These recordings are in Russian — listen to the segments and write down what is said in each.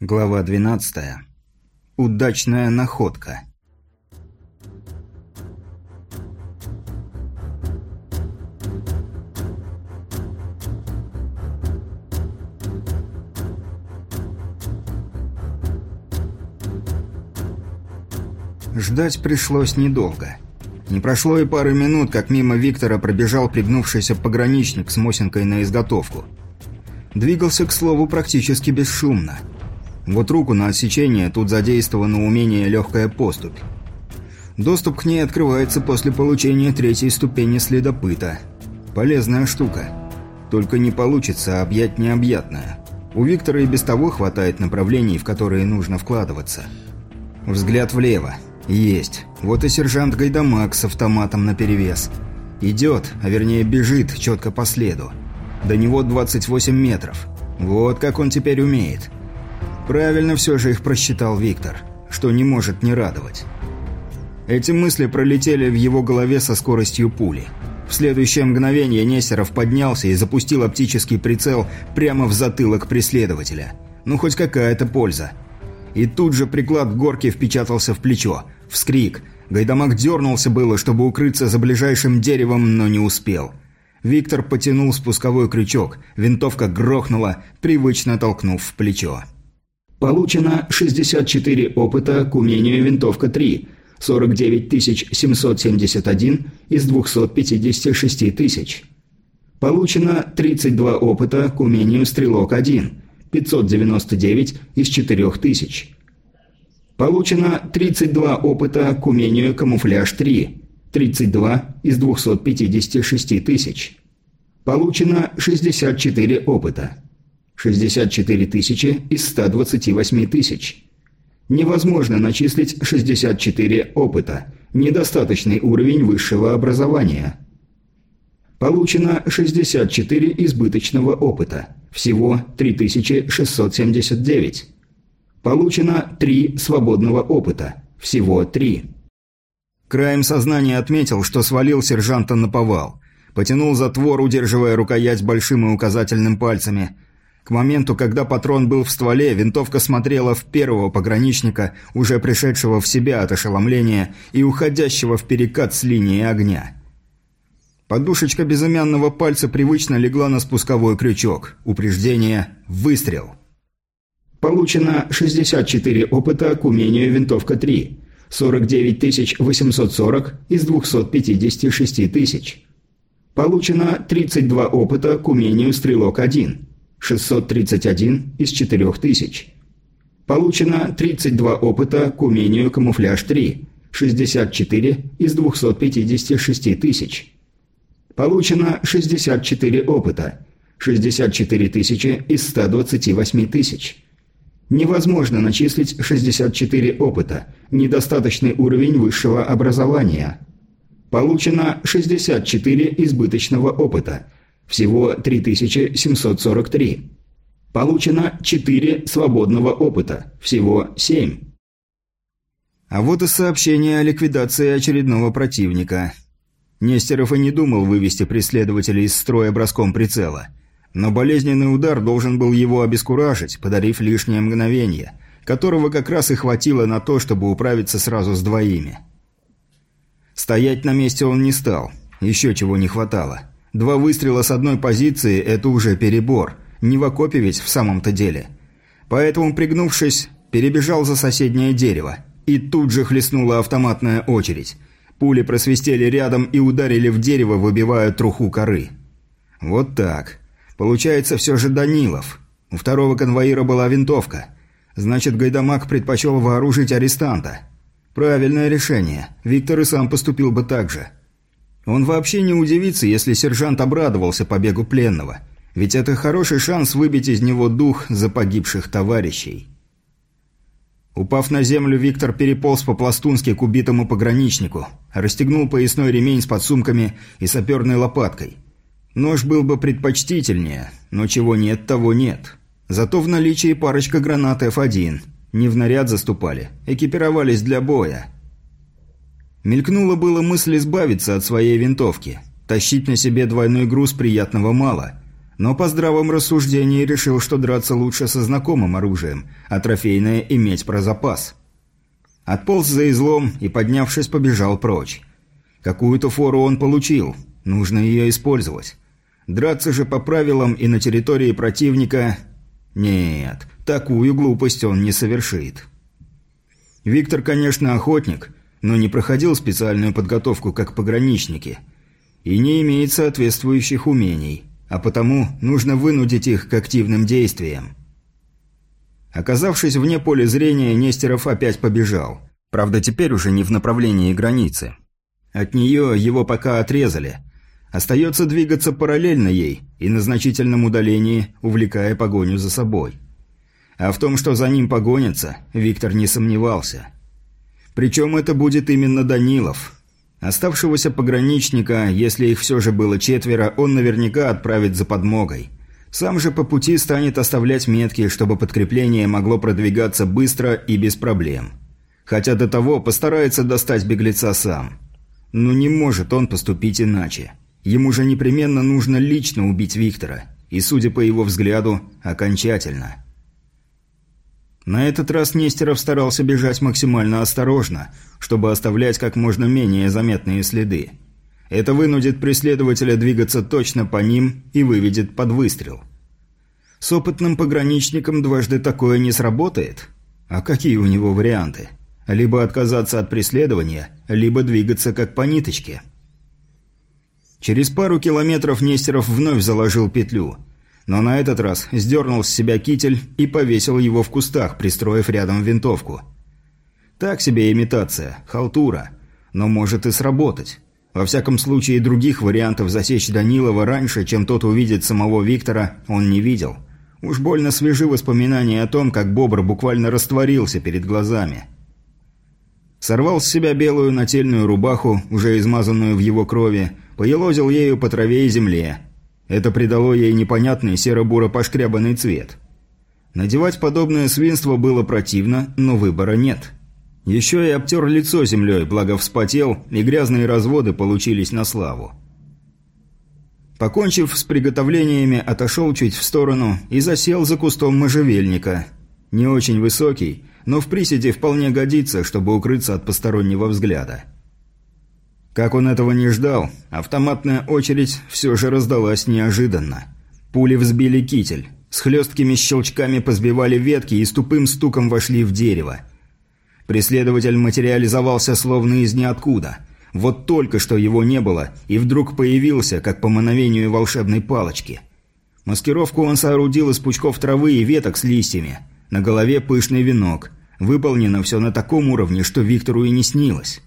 Глава 12. Удачная находка. Ждать пришлось недолго. Не прошло и пары минут, как мимо Виктора пробежал пригнувшийся пограничник с Мосинкой на изготовку. Двигался, к слову, практически бесшумно – вот руку на отсечение тут задействовано умение «Легкая поступь». Доступ к ней открывается после получения третьей ступени следопыта. Полезная штука. Только не получится объять необъятное. У Виктора и без того хватает направлений, в которые нужно вкладываться. Взгляд влево. Есть. Вот и сержант Гайдамак с автоматом наперевес. Идет, а вернее бежит, четко по следу. До него 28 метров. Вот как он теперь умеет. Правильно все же их просчитал Виктор, что не может не радовать. Эти мысли пролетели в его голове со скоростью пули. В следующее мгновение Несеров поднялся и запустил оптический прицел прямо в затылок преследователя. Ну, хоть какая-то польза. И тут же приклад горки впечатался в плечо. Вскрик. Гайдамак дернулся было, чтобы укрыться за ближайшим деревом, но не успел. Виктор потянул спусковой крючок. Винтовка грохнула, привычно толкнув в плечо. Получено 64 опыта к умению винтовка 3, 49 771 из 256 тысяч. Получено 32 опыта к умению стрелок 1, 599 из 4000. Получено 32 опыта к умению камуфляж 3, 32 из 256 тысяч. Получено 64 опыта. 64 тысячи из 128 тысяч. Невозможно начислить 64 опыта. Недостаточный уровень высшего образования. Получено 64 избыточного опыта. Всего 3679. Получено 3 свободного опыта. Всего 3. Краем сознания отметил, что свалил сержанта на повал. Потянул затвор, удерживая рукоять большим и указательным пальцами – к моменту, когда патрон был в стволе, винтовка смотрела в первого пограничника, уже пришедшего в себя от ошеломления и уходящего в перекат с линии огня. Подушечка безымянного пальца привычно легла на спусковой крючок. Упреждение «Выстрел». Получено 64 опыта к умению винтовка 3. 49 840 из 256 тысяч. Получено 32 опыта к умению стрелок 1. 631 из 4000. Получено 32 опыта к умению камуфляж 3, 64 из 256 тысяч. Получено 64 опыта, 64 тысячи из 128 тысяч. Невозможно начислить 64 опыта, недостаточный уровень высшего образования. Получено 64 избыточного опыта – всего 3743. Получено 4 свободного опыта. Всего 7. А вот и сообщение о ликвидации очередного противника. Нестеров и не думал вывести преследователя из строя броском прицела. Но болезненный удар должен был его обескуражить, подарив лишнее мгновение, которого как раз и хватило на то, чтобы управиться сразу с двоими. Стоять на месте он не стал, еще чего не хватало. Два выстрела с одной позиции – это уже перебор. Не в окопе ведь в самом-то деле. Поэтому, пригнувшись, перебежал за соседнее дерево. И тут же хлестнула автоматная очередь. Пули просвистели рядом и ударили в дерево, выбивая труху коры. Вот так. Получается все же Данилов. У второго конвоира была винтовка. Значит, Гайдамак предпочел вооружить арестанта. Правильное решение. Виктор и сам поступил бы так же. Он вообще не удивится, если сержант обрадовался побегу пленного, ведь это хороший шанс выбить из него дух за погибших товарищей. Упав на землю, Виктор переполз по-пластунски к убитому пограничнику, расстегнул поясной ремень с подсумками и саперной лопаткой. Нож был бы предпочтительнее, но чего нет, того нет. Зато в наличии парочка гранат F1. Не в наряд заступали, экипировались для боя. Мелькнула было мысль избавиться от своей винтовки. Тащить на себе двойной груз приятного мало. но по здравом рассуждении решил, что драться лучше со знакомым оружием, а трофейное иметь про запас. Отполз за излом и, поднявшись, побежал прочь. Какую-то фору он получил, нужно ее использовать. Драться же по правилам и на территории противника... Нет, такую глупость он не совершит. Виктор, конечно, охотник, но не проходил специальную подготовку, как пограничники, и не имеет соответствующих умений а потому нужно вынудить их к активным действиям. Оказавшись вне поля зрения, Нестеров опять побежал. Правда, теперь уже не в направлении границы. От нее его пока отрезали. Остается двигаться параллельно ей и на значительном удалении, увлекая погоню за собой. А в том, что за ним погонятся, Виктор не сомневался. Причем это будет именно Данилов – Оставшегося пограничника, если их все же было четверо, он наверняка отправит за подмогой. Сам же по пути станет оставлять метки, чтобы подкрепление могло продвигаться быстро и без проблем. Хотя до того постарается достать беглеца сам. Но не может он поступить иначе. Ему же непременно нужно лично убить Виктора. И, судя по его взгляду, окончательно. На этот раз Нестеров старался бежать максимально осторожно, чтобы оставлять как можно менее заметные следы. Это вынудит преследователя двигаться точно по ним и выведет под выстрел. С опытным пограничником дважды такое не сработает. А какие у него варианты? Либо отказаться от преследования, либо двигаться как по ниточке. Через пару километров Нестеров вновь заложил петлю – но на этот раз сдернул с себя китель и повесил его в кустах, пристроив рядом винтовку. Так себе имитация, халтура, но может и сработать. Во всяком случае, других вариантов засечь Данилова раньше, чем тот увидит самого Виктора, он не видел. Уж больно свежи воспоминания о том, как Бобр буквально растворился перед глазами. Сорвал с себя белую нательную рубаху, уже измазанную в его крови, поелозил ею по траве и земле – это придало ей непонятный серо-буро-пошкрябанный цвет. Надевать подобное свинство было противно, но выбора нет. Еще и обтер лицо землей, благо вспотел, и грязные разводы получились на славу. Покончив с приготовлениями, отошел чуть в сторону и засел за кустом можжевельника. Не очень высокий, но в приседе вполне годится, чтобы укрыться от постороннего взгляда. Как он этого не ждал, автоматная очередь все же раздалась неожиданно. Пули взбили китель, с хлесткими щелчками позбивали ветки и с тупым стуком вошли в дерево. Преследователь материализовался словно из ниоткуда. Вот только что его не было, и вдруг появился, как по мановению волшебной палочки. Маскировку он соорудил из пучков травы и веток с листьями. На голове пышный венок. Выполнено все на таком уровне, что Виктору и не снилось.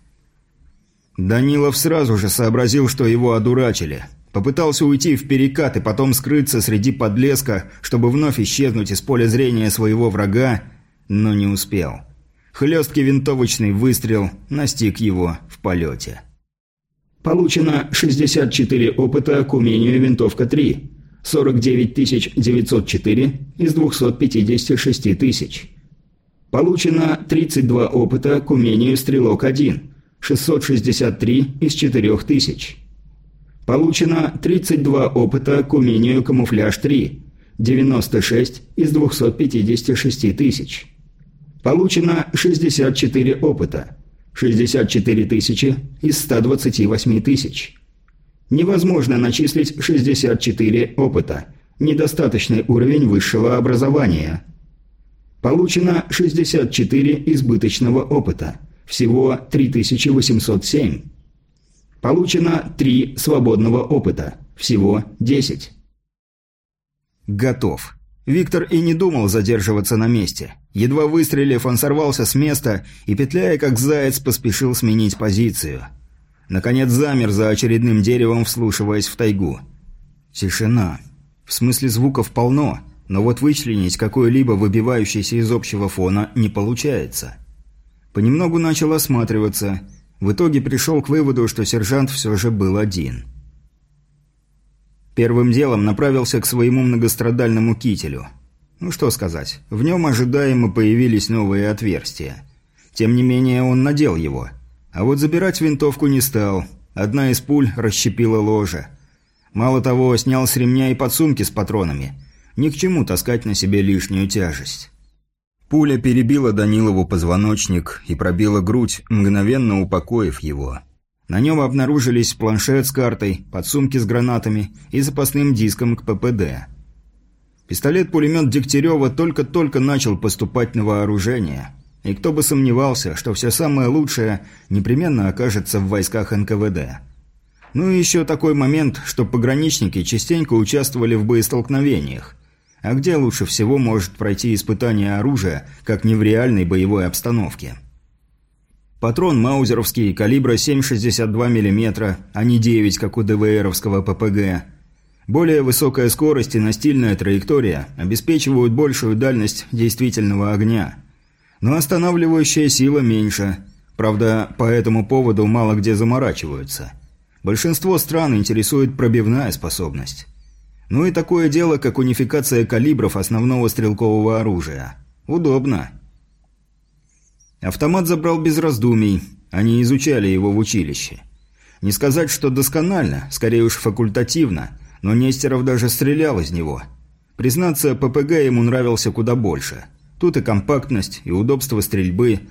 Данилов сразу же сообразил, что его одурачили. Попытался уйти в перекат и потом скрыться среди подлеска, чтобы вновь исчезнуть из поля зрения своего врага, но не успел. Хлесткий винтовочный выстрел настиг его в полете. Получено 64 опыта к умению винтовка 3. 49 904 из 256 тысяч. Получено 32 опыта к умению стрелок 1. 663 из 4000. Получено 32 опыта к умению камуфляж 3, 96 из 256 тысяч. Получено 64 опыта, 64 тысячи из 128 тысяч. Невозможно начислить 64 опыта, недостаточный уровень высшего образования. Получено 64 избыточного опыта – всего 3807. Получено 3 свободного опыта. Всего 10. Готов. Виктор и не думал задерживаться на месте. Едва выстрелив, он сорвался с места и, петляя как заяц, поспешил сменить позицию. Наконец замер за очередным деревом, вслушиваясь в тайгу. Тишина. В смысле звуков полно, но вот вычленить какой-либо выбивающийся из общего фона не получается. Понемногу начал осматриваться. В итоге пришел к выводу, что сержант все же был один. Первым делом направился к своему многострадальному кителю. Ну что сказать, в нем ожидаемо появились новые отверстия. Тем не менее он надел его. А вот забирать винтовку не стал. Одна из пуль расщепила ложе. Мало того, снял с ремня и подсумки с патронами. Ни к чему таскать на себе лишнюю тяжесть. Пуля перебила Данилову позвоночник и пробила грудь, мгновенно упокоив его. На нем обнаружились планшет с картой, подсумки с гранатами и запасным диском к ППД. Пистолет-пулемет Дегтярева только-только начал поступать на вооружение. И кто бы сомневался, что все самое лучшее непременно окажется в войсках НКВД. Ну и еще такой момент, что пограничники частенько участвовали в боестолкновениях. А где лучше всего может пройти испытание оружия, как не в реальной боевой обстановке? Патрон маузеровский, калибра 7,62 мм, а не 9, как у ДВРовского ППГ. Более высокая скорость и настильная траектория обеспечивают большую дальность действительного огня. Но останавливающая сила меньше. Правда, по этому поводу мало где заморачиваются. Большинство стран интересует пробивная способность. Ну и такое дело, как унификация калибров основного стрелкового оружия. Удобно. Автомат забрал без раздумий. Они изучали его в училище. Не сказать, что досконально, скорее уж факультативно, но Нестеров даже стрелял из него. Признаться, ППГ ему нравился куда больше. Тут и компактность, и удобство стрельбы.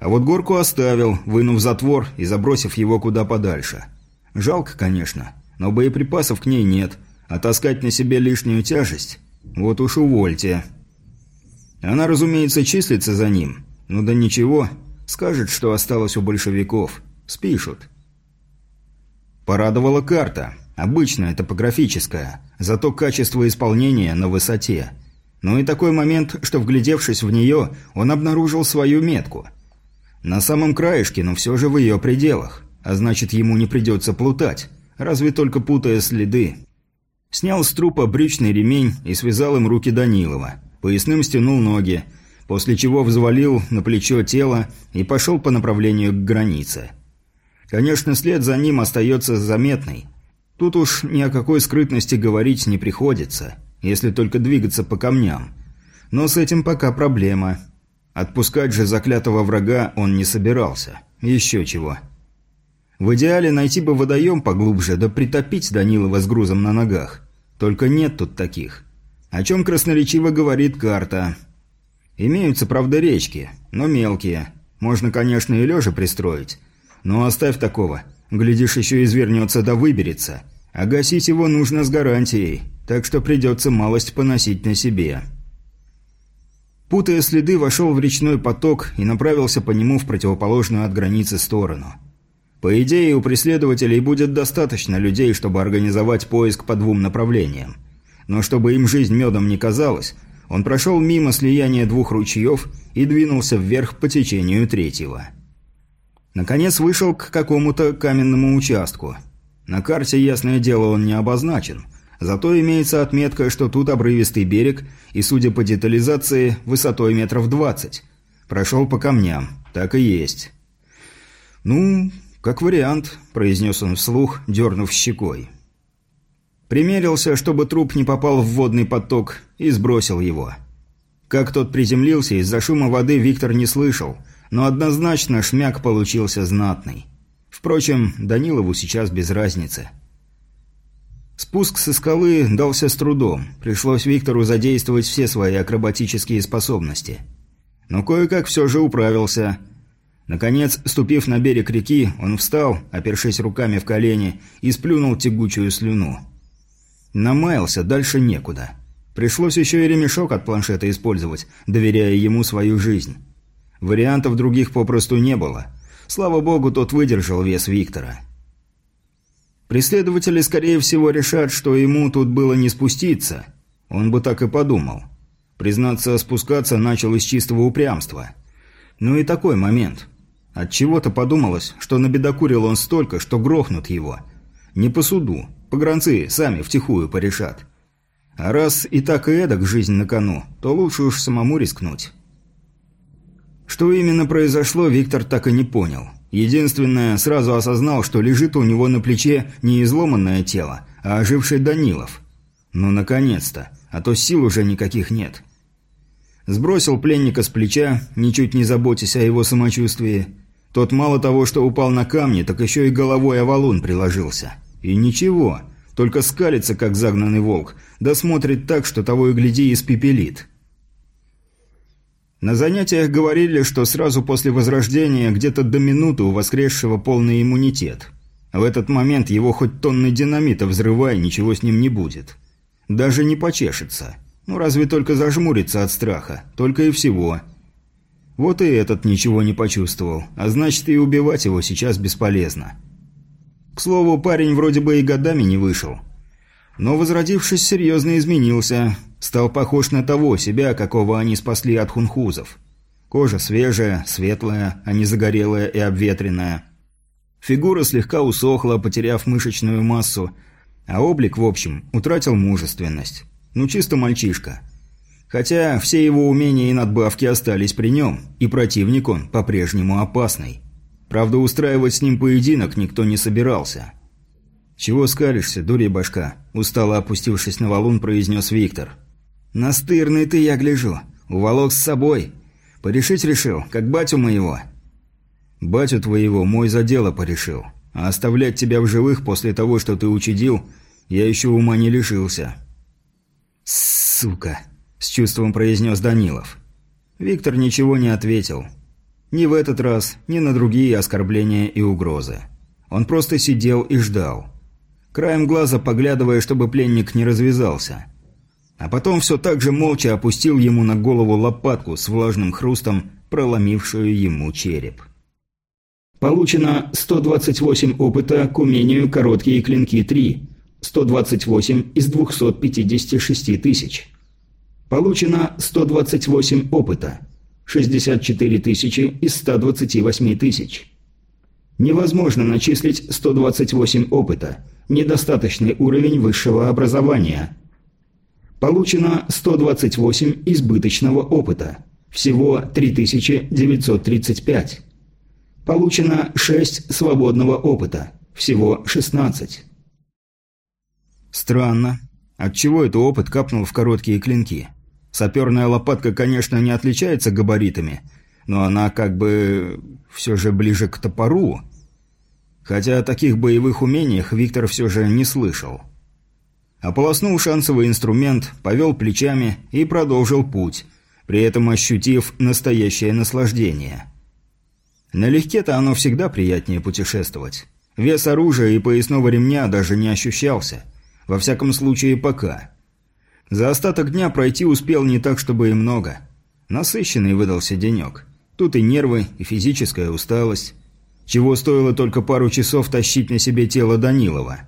А вот горку оставил, вынув затвор и забросив его куда подальше. Жалко, конечно, но боеприпасов к ней нет, а таскать на себе лишнюю тяжесть – вот уж увольте. Она, разумеется, числится за ним. Ну да ничего, скажет, что осталось у большевиков. Спишут. Порадовала карта. Обычная, топографическая, зато качество исполнения на высоте. Ну и такой момент, что вглядевшись в нее, он обнаружил свою метку. На самом краешке, но все же в ее пределах а значит ему не придется плутать, разве только путая следы. Снял с трупа брючный ремень и связал им руки Данилова. Поясным стянул ноги, после чего взвалил на плечо тело и пошел по направлению к границе. Конечно, след за ним остается заметный. Тут уж ни о какой скрытности говорить не приходится, если только двигаться по камням. Но с этим пока проблема. Отпускать же заклятого врага он не собирался. Еще чего. В идеале найти бы водоем поглубже, да притопить Данилова с грузом на ногах. Только нет тут таких. О чем красноречиво говорит карта. Имеются, правда, речки, но мелкие. Можно, конечно, и лежа пристроить. Но оставь такого. Глядишь, еще извернется да выберется. А гасить его нужно с гарантией, так что придется малость поносить на себе. Путая следы, вошел в речной поток и направился по нему в противоположную от границы сторону. По идее, у преследователей будет достаточно людей, чтобы организовать поиск по двум направлениям. Но чтобы им жизнь медом не казалась, он прошел мимо слияния двух ручьев и двинулся вверх по течению третьего. Наконец вышел к какому-то каменному участку. На карте, ясное дело, он не обозначен. Зато имеется отметка, что тут обрывистый берег и, судя по детализации, высотой метров двадцать. Прошел по камням. Так и есть. Ну, «Как вариант», – произнес он вслух, дернув щекой. Примерился, чтобы труп не попал в водный поток, и сбросил его. Как тот приземлился, из-за шума воды Виктор не слышал, но однозначно шмяк получился знатный. Впрочем, Данилову сейчас без разницы. Спуск со скалы дался с трудом, пришлось Виктору задействовать все свои акробатические способности. Но кое-как все же управился – Наконец, ступив на берег реки, он встал, опершись руками в колени, и сплюнул тягучую слюну. Намаялся, дальше некуда. Пришлось еще и ремешок от планшета использовать, доверяя ему свою жизнь. Вариантов других попросту не было. Слава богу, тот выдержал вес Виктора. Преследователи, скорее всего, решат, что ему тут было не спуститься. Он бы так и подумал. Признаться, спускаться начал из чистого упрямства. Ну и такой момент. От чего то подумалось, что набедокурил он столько, что грохнут его. Не по суду. Погранцы сами втихую порешат. А раз и так и эдак жизнь на кону, то лучше уж самому рискнуть. Что именно произошло, Виктор так и не понял. Единственное, сразу осознал, что лежит у него на плече не изломанное тело, а оживший Данилов. Ну, наконец-то, а то сил уже никаких нет. Сбросил пленника с плеча, ничуть не заботясь о его самочувствии, тот мало того, что упал на камни, так еще и головой о валун приложился. И ничего, только скалится, как загнанный волк, да смотрит так, что того и гляди испепелит. На занятиях говорили, что сразу после возрождения где-то до минуты у воскресшего полный иммунитет. В этот момент его хоть тонны динамита взрывай, ничего с ним не будет. Даже не почешется. Ну, разве только зажмурится от страха. Только и всего. Вот и этот ничего не почувствовал, а значит и убивать его сейчас бесполезно. К слову, парень вроде бы и годами не вышел. Но, возродившись, серьезно изменился. Стал похож на того себя, какого они спасли от хунхузов. Кожа свежая, светлая, а не загорелая и обветренная. Фигура слегка усохла, потеряв мышечную массу, а облик, в общем, утратил мужественность. Ну, чисто мальчишка. Хотя все его умения и надбавки остались при нем, и противник он по-прежнему опасный. Правда, устраивать с ним поединок никто не собирался. «Чего скалишься, дурья башка?» – устало опустившись на валун, произнес Виктор. «Настырный ты, я гляжу. Уволок с собой. Порешить решил, как батю моего». «Батю твоего мой за дело порешил. А оставлять тебя в живых после того, что ты учудил, я еще ума не лишился». «Сука!» – с чувством произнес Данилов. Виктор ничего не ответил. Ни в этот раз, ни на другие оскорбления и угрозы. Он просто сидел и ждал. Краем глаза поглядывая, чтобы пленник не развязался. А потом все так же молча опустил ему на голову лопатку с влажным хрустом, проломившую ему череп. Получено 128 опыта к умению «Короткие клинки 3», 128 из 256 тысяч. Получено 128 опыта, 64 тысячи из 128 тысяч. Невозможно начислить 128 опыта, недостаточный уровень высшего образования. Получено 128 избыточного опыта, всего 3935. Получено 6 свободного опыта, всего 16. Странно. Отчего это опыт капнул в короткие клинки? Саперная лопатка, конечно, не отличается габаритами, но она как бы все же ближе к топору. Хотя о таких боевых умениях Виктор все же не слышал. Ополоснул шансовый инструмент, повел плечами и продолжил путь, при этом ощутив настоящее наслаждение. Налегке-то оно всегда приятнее путешествовать. Вес оружия и поясного ремня даже не ощущался – во всяком случае, пока. За остаток дня пройти успел не так, чтобы и много. Насыщенный выдался денек. Тут и нервы, и физическая усталость. Чего стоило только пару часов тащить на себе тело Данилова.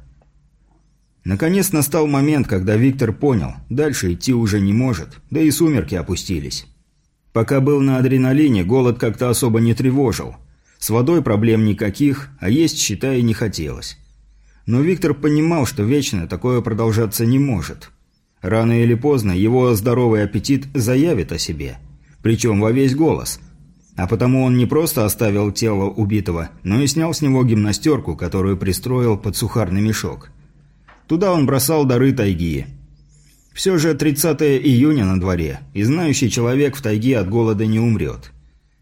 Наконец настал момент, когда Виктор понял, дальше идти уже не может, да и сумерки опустились. Пока был на адреналине, голод как-то особо не тревожил. С водой проблем никаких, а есть, считай, не хотелось. Но Виктор понимал, что вечно такое продолжаться не может. Рано или поздно его здоровый аппетит заявит о себе. Причем во весь голос. А потому он не просто оставил тело убитого, но и снял с него гимнастерку, которую пристроил под сухарный мешок. Туда он бросал дары тайги. Все же 30 июня на дворе, и знающий человек в тайге от голода не умрет.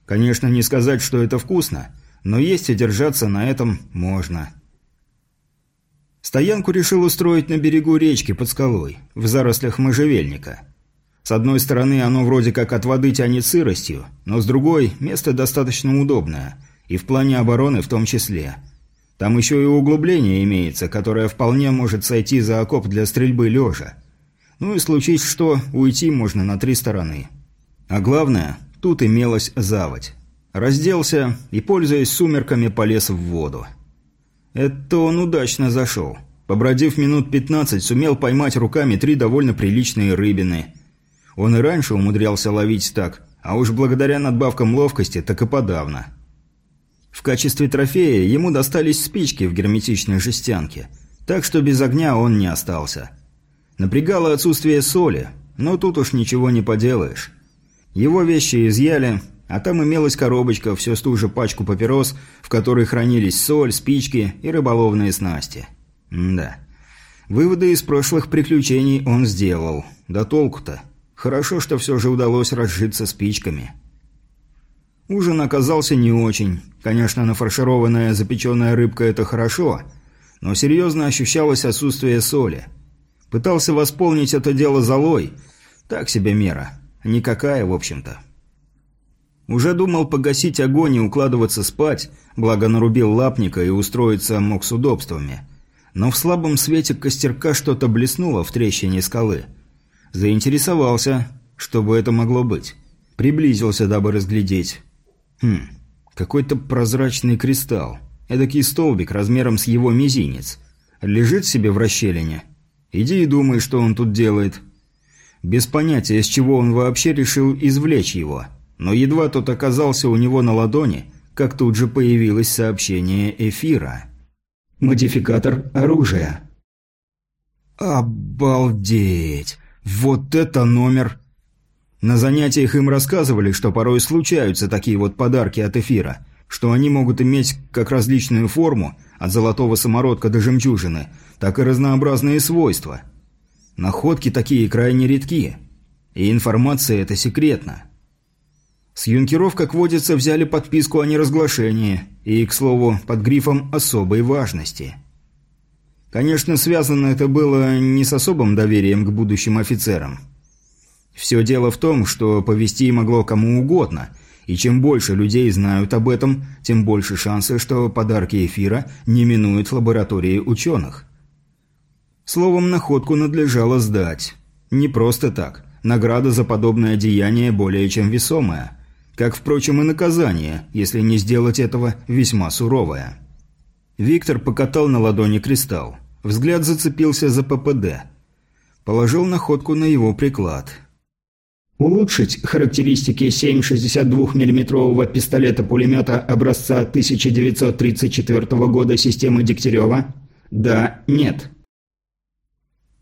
Конечно, не сказать, что это вкусно, но есть и держаться на этом можно. Стоянку решил устроить на берегу речки под скалой, в зарослях можжевельника. С одной стороны, оно вроде как от воды тянет сыростью, но с другой, место достаточно удобное, и в плане обороны в том числе. Там еще и углубление имеется, которое вполне может сойти за окоп для стрельбы лежа. Ну и случись что, уйти можно на три стороны. А главное, тут имелась заводь. Разделся и, пользуясь сумерками, полез в воду. Это он удачно зашел. Побродив минут 15, сумел поймать руками три довольно приличные рыбины. Он и раньше умудрялся ловить так, а уж благодаря надбавкам ловкости так и подавно. В качестве трофея ему достались спички в герметичной жестянке, так что без огня он не остался. Напрягало отсутствие соли, но тут уж ничего не поделаешь. Его вещи изъяли, а там имелась коробочка, все ту же пачку папирос, в которой хранились соль, спички и рыболовные снасти. Да. Выводы из прошлых приключений он сделал. Да толку-то. Хорошо, что все же удалось разжиться спичками. Ужин оказался не очень. Конечно, нафаршированная запеченная рыбка – это хорошо, но серьезно ощущалось отсутствие соли. Пытался восполнить это дело золой. Так себе мера. Никакая, в общем-то. Уже думал погасить огонь и укладываться спать, благо нарубил лапника и устроиться мог с удобствами. Но в слабом свете костерка что-то блеснуло в трещине скалы. Заинтересовался, что бы это могло быть. Приблизился, дабы разглядеть. Хм, какой-то прозрачный кристалл. Эдакий столбик размером с его мизинец. Лежит себе в расщелине. Иди и думай, что он тут делает. Без понятия, с чего он вообще решил извлечь его – но едва тот оказался у него на ладони, как тут же появилось сообщение эфира. «Модификатор оружия». «Обалдеть! Вот это номер!» На занятиях им рассказывали, что порой случаются такие вот подарки от эфира, что они могут иметь как различную форму, от золотого самородка до жемчужины, так и разнообразные свойства. Находки такие крайне редки, и информация эта секретна. С юнкеров, как водится, взяли подписку о неразглашении, и, к слову, под грифом особой важности. Конечно, связано это было не с особым доверием к будущим офицерам. Все дело в том, что повести могло кому угодно, и чем больше людей знают об этом, тем больше шансы, что подарки эфира не минуют лаборатории ученых. Словом, находку надлежало сдать. Не просто так. Награда за подобное деяние более чем весомая – как, впрочем, и наказание, если не сделать этого, весьма суровое. Виктор покатал на ладони кристалл. Взгляд зацепился за ППД. Положил находку на его приклад. Улучшить характеристики 7,62 миллиметрового пистолета-пулемета образца 1934 года системы Дегтярева? Да, нет.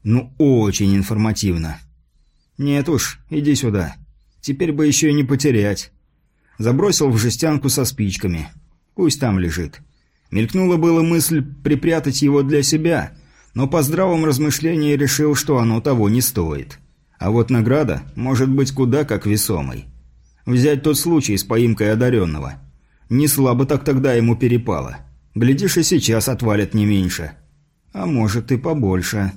Ну, очень информативно. Нет уж, иди сюда. Теперь бы еще и не потерять. Забросил в жестянку со спичками. Пусть там лежит. Мелькнула была мысль припрятать его для себя, но по здравом размышлении решил, что оно того не стоит. А вот награда может быть куда как весомой. Взять тот случай с поимкой одаренного. Не слабо так тогда ему перепало. Глядишь, и сейчас отвалят не меньше. А может и побольше.